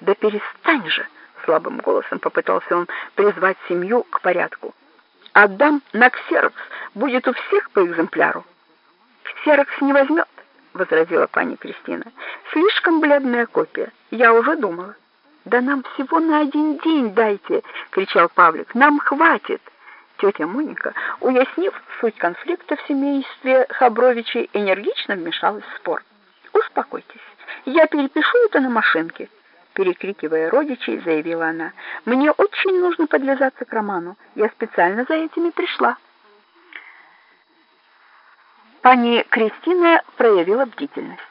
Да перестань же, слабым голосом попытался он призвать семью к порядку. Отдам на ксерокс, будет у всех по экземпляру. Ксерокс не возьмет, возразила пани Кристина. Слишком бледная копия. Я уже думала. Да нам всего на один день дайте, кричал Павлик. Нам хватит. Тетя Моника, уяснив суть конфликта в семействе Хабровичей, энергично вмешалась в спор. Успокойтесь. Я перепишу это на машинке перекрикивая родичей, заявила она. Мне очень нужно подвязаться к Роману. Я специально за этими пришла. Пани Кристина проявила бдительность.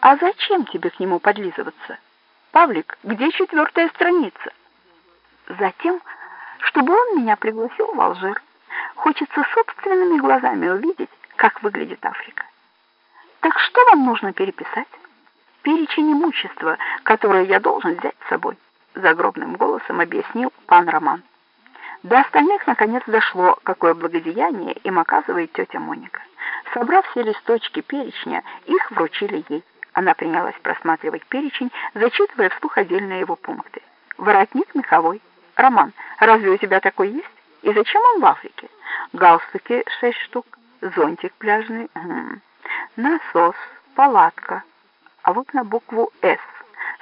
А зачем тебе к нему подлизываться? Павлик, где четвертая страница? Затем, чтобы он меня пригласил в Алжир. Хочется собственными глазами увидеть, как выглядит Африка. Так что вам нужно переписать? Перечень имущества, которое я должен взять с собой, загробным голосом объяснил пан Роман. До остальных наконец дошло, какое благодеяние им оказывает тетя Моника. Собрав все листочки перечня, их вручили ей. Она принялась просматривать перечень, зачитывая вслух отдельные его пункты. Воротник меховой. Роман, разве у тебя такой есть? И зачем он в Африке? Галстуки шесть штук, зонтик пляжный, хм. насос, палатка, а вот на букву «С».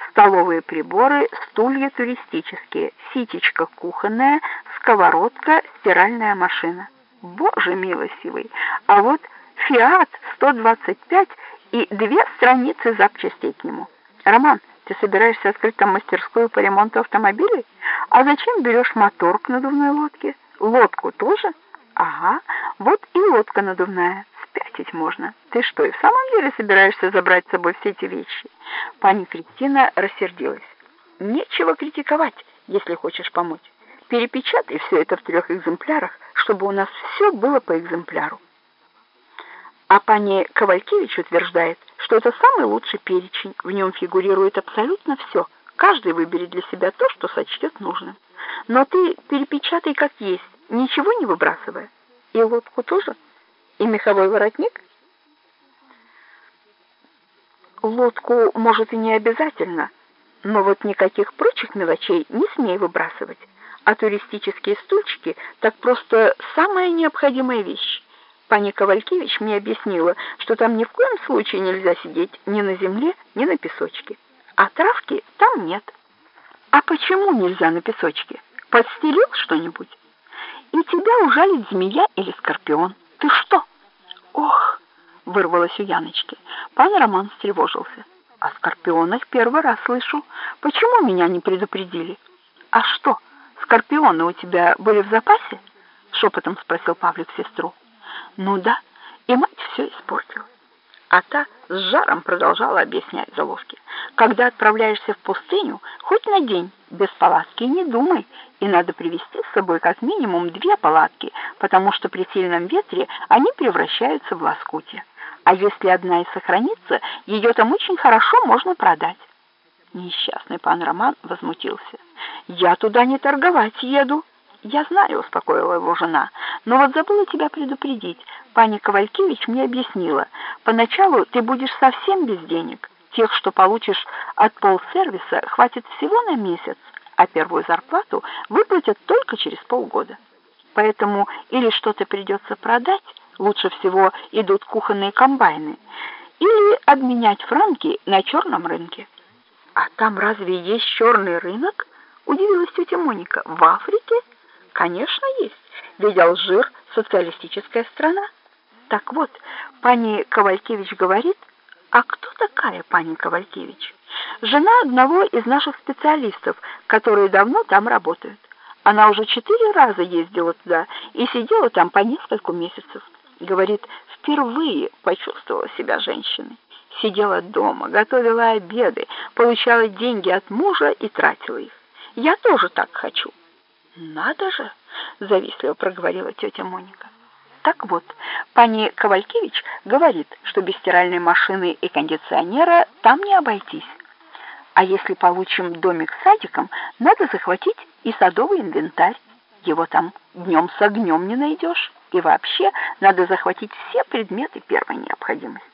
Столовые приборы, стулья туристические, ситечка кухонная, сковородка, стиральная машина. Боже милостивый! А вот «Фиат» 125 и две страницы запчастей к нему. Роман, ты собираешься открыть там мастерскую по ремонту автомобилей? А зачем берешь мотор к надувной лодке? Лодку тоже? Ага, вот и лодка надувная спятить можно. Ты что, и в самом деле собираешься забрать с собой все эти вещи? Пани Кристина рассердилась. Нечего критиковать, если хочешь помочь. Перепечатай все это в трех экземплярах, чтобы у нас все было по экземпляру. А пани Ковалькевич утверждает, что это самый лучший перечень. В нем фигурирует абсолютно все. Каждый выберет для себя то, что сочтет нужным. Но ты перепечатай как есть, ничего не выбрасывая. И лодку тоже и меховой воротник? Лодку, может, и не обязательно, но вот никаких прочих мелочей не смей выбрасывать. А туристические стульчики так просто самая необходимая вещь. Пани Ковалькевич мне объяснила, что там ни в коем случае нельзя сидеть ни на земле, ни на песочке. А травки там нет. А почему нельзя на песочке? Подстелил что-нибудь? И тебя ужалит змея или скорпион. Ты что? Вырвалось у Яночки. Пан Роман встревожился. О скорпионах первый раз слышу. Почему меня не предупредили? А что, скорпионы у тебя были в запасе? Шепотом спросил Павлик сестру. Ну да, и мать все испортила. А та с жаром продолжала объяснять Заловке. Когда отправляешься в пустыню, хоть на день, без палатки не думай, и надо привезти с собой как минимум две палатки, потому что при сильном ветре они превращаются в лоскутья. А если одна и сохранится, ее там очень хорошо можно продать. Несчастный пан Роман возмутился. «Я туда не торговать еду». «Я знаю», — успокоила его жена, — «но вот забыла тебя предупредить. Пани Ковалькевич мне объяснила. Поначалу ты будешь совсем без денег. Тех, что получишь от полсервиса, хватит всего на месяц, а первую зарплату выплатят только через полгода. Поэтому или что-то придется продать, лучше всего идут кухонные комбайны, или обменять франки на черном рынке. А там разве есть черный рынок? Удивилась тетя Моника. В Африке? Конечно, есть. Ведь Алжир социалистическая страна. Так вот, пани Ковалькевич говорит, а кто такая пани Ковалькевич? Жена одного из наших специалистов, которые давно там работают. Она уже четыре раза ездила туда и сидела там по несколько месяцев. Говорит, впервые почувствовала себя женщиной. Сидела дома, готовила обеды, получала деньги от мужа и тратила их. Я тоже так хочу. Надо же, завистливо проговорила тетя Моника. Так вот, пани Ковалькевич говорит, что без стиральной машины и кондиционера там не обойтись. А если получим домик с садиком, надо захватить и садовый инвентарь. Его там днем с огнем не найдешь. И вообще надо захватить все предметы первой необходимости.